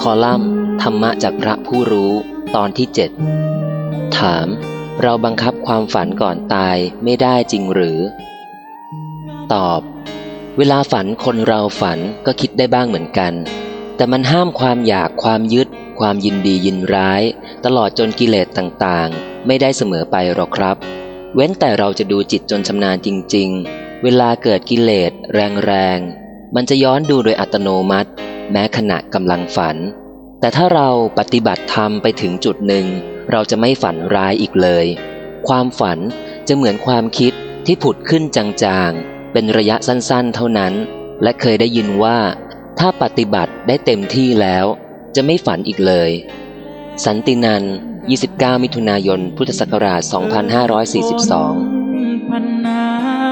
คอลัมน์ธรรมะจากพระผู้รู้ตอนที่เจ็ดถาม เราบังคับความฝันก่อนตายไม่ได้จริงหรือ ตอบ เวลาฝันคนเราฝันก็คิดได้บ้างเหมือนกัน แต่มันห้ามความอยากความยึด ความยินดียินร้าย ตลอดจนกิเลสต่างๆ ไม่ได้เสมอไปหรอกครับ เว้นแต่เราจะดูจิตจนชำนาญจริง ๆ เวลาเกิดกิเลสแรงๆ มันจะย้อนดูโดยอัตโนมัติ แม้ขณะกำลังฝัน แต่ถ้าเราปฏิบัติธรรมไปถึงจุดหนึ่ง เราจะไม่ฝันร้ายอีกเลย ความฝันจะเหมือนความคิดที่ผุดขึ้นจางๆ เป็นระยะสั้นๆ เท่านั้น และเคยได้ยินว่า ถ้าปฏิบัติได้เต็มที่แล้ว จะไม่ฝันอีกเลย สันตินัน 29 มิถุนายน พุทธศักราช 2542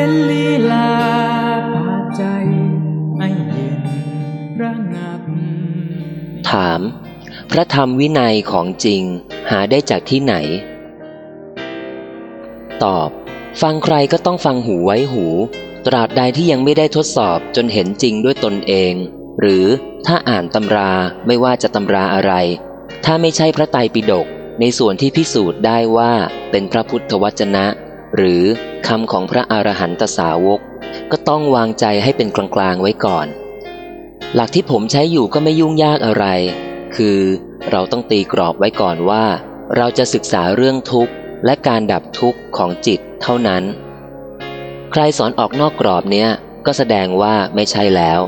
เป็นลีลาพาใจให้เย็นระงับ ถาม พระธรรมวินัยของจริงหาได้จากที่ไหน ตอบ ฟังใครก็ต้องฟังหูไว้หู ตราบใดที่ยังไม่ได้ทดสอบจนเห็นจริงด้วยตนเอง หรือถ้าอ่านตำราไม่ว่าจะตำราอะไร ถ้าไม่ใช่พระไตรปิฎกในส่วนที่พิสูจน์ได้ว่าเป็นพระพุทธวจนะ หรือคำของพระอรหันตสาวก ก็ต้องวางใจให้เป็นกลางๆไว้ก่อน หลักที่ผมใช้อยู่ก็ไม่ยุ่งยากอะไร คือเราต้องตีกรอบไว้ก่อนว่า เราจะศึกษาเรื่องทุกข์และการดับทุกข์ของจิตเท่านั้น ใครสอนออกนอกกรอบเนี้ยก็แสดงว่าไม่ใช่แล้ว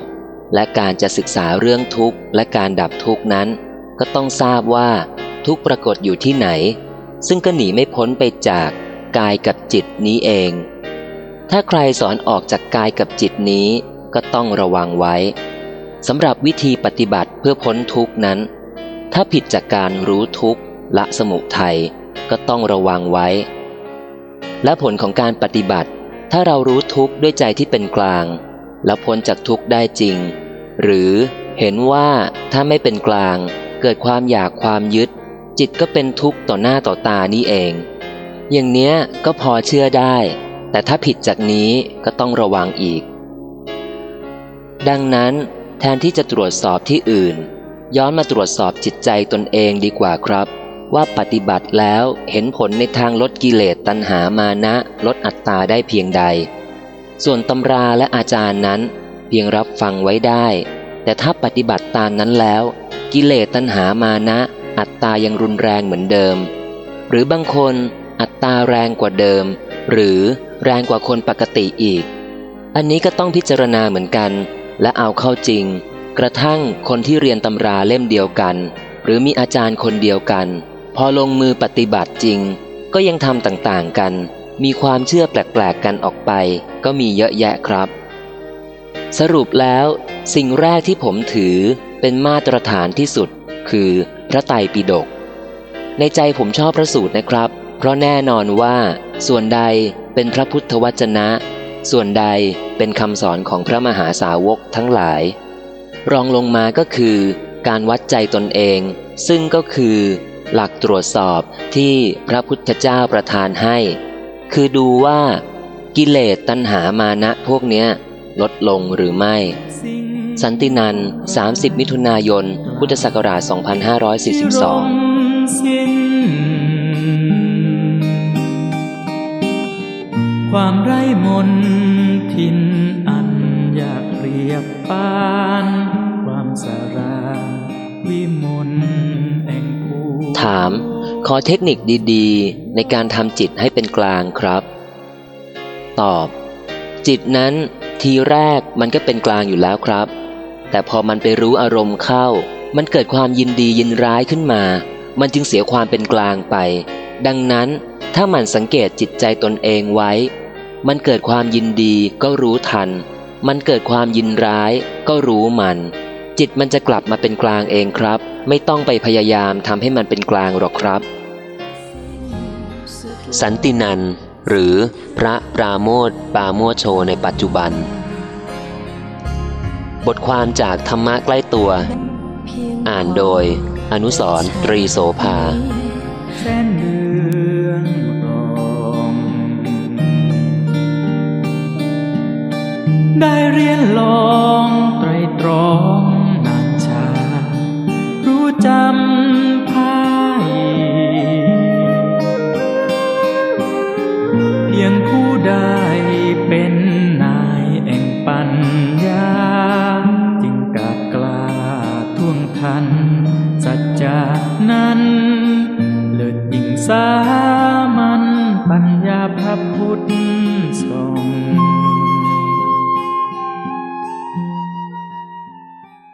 และการจะศึกษาเรื่องทุกข์และการดับทุกข์นั้น ก็ต้องทราบว่าทุกข์ปรากฏอยู่ที่ไหน ซึ่งก็หนีไม่พ้นไปจาก กายกับจิตนี้เอง ถ้าใครสอนออกจากกายกับจิตนี้ก็ต้องระวังไว้สำหรับวิธีปฏิบัติเพื่อพ้นทุกนั้น ถ้าผิดจากการรู้ทุกละสมุทัยก็ต้องระวังไว้ และผลของการปฏิบัติ ถ้าเรารู้ทุกด้วยใจที่เป็นกลาง แล้วพ้นจากทุกได้จริง หรือเห็นว่าถ้าไม่เป็นกลาง เกิดความอยากความยึด จิตก็เป็นทุกข์ต่อหน้าต่อตานี่เอง อย่างเนี้ยก็พอเชื่อได้ แต่ถ้าผิดจากนี้ก็ต้องระวังอีก ดังนั้นแทนที่จะตรวจสอบที่อื่น ย้อนมาตรวจสอบจิตใจตนเองดีกว่าครับ ว่าปฏิบัติแล้วเห็นผลในทางลดกิเลสตัณหามานะ ลดอัตตาได้เพียงใด ส่วนตำราและอาจารย์นั้นเพียงรับฟังไว้ได้ แต่ถ้าปฏิบัติตามนั้นแล้ว กิเลสตัณหามานะ อัตตายังรุนแรงเหมือนเดิม หรือบางคน อัตตาแรงกว่าเดิม หรือแรงกว่าคนปกติอีก อันนี้ก็ต้องพิจารณาเหมือนกัน และเอาเข้าจริง กระทั่งคนที่เรียนตำราเล่มเดียวกัน หรือมีอาจารย์คนเดียวกัน พอลงมือปฏิบัติจริง ก็ยังทำต่างๆกัน มีความเชื่อแปลกๆกันออกไป ก็มีเยอะแยะครับ สรุปแล้ว สิ่งแรกที่ผมถือเป็นมาตรฐานที่สุด คือพระไตรปิฎกในใจผมชอบพระสูตรนะครับ เพราะแน่นอนว่า ส่วนใดเป็นพระพุทธวจนะ ส่วนใดเป็นคำสอนของพระมหาสาวกทั้งหลาย รองลงมาก็คือ การวัดใจตนเอง ซึ่งก็คือ หลักตรวจสอบที่พระพุทธเจ้าประทานให้ คือดูว่ากิเลสตัณหามานะพวกเนี้ยลดลงหรือไม่ สันตินัน 30 มิถุนายน พุทธศักราช 2542 ความไร้มนทินอันอยากเรียบปาน ความสาราวิมลแห่งภูถาม ขอเทคนิคดีๆ ในการทำจิตให้เป็นกลางครับ ตอบ จิตนั้นทีแรกมันก็เป็นกลางอยู่แล้วครับ แต่พอมันไปรู้อารมณ์เข้า มันเกิดความยินดียินร้ายขึ้นมา มันจึงเสียความเป็นกลางไป ดังนั้นถ้ามันสังเกตจิตใจตนเองไว้ มันเกิดความยินดีก็รู้ทัน มันเกิดความยินร้ายก็รู้มัน จิตมันจะกลับมาเป็นกลางเองครับ ไม่ต้องไปพยายามทำให้มันเป็นกลางหรอกครับ สันตินันหรือพระปราโมทปราโมโชในปัจจุบัน บทความจากธรรมะใกล้ตัว อ่านโดยอนุสรตรีโสภา ได้เรียนลองไตรตรองนานชา รู้จำพายเพียงผู้ได้เป็นนายแห่งปัญญา จึงกล้ากล้าท่วงทัน สัจจานั้น เลิศยิ่งสา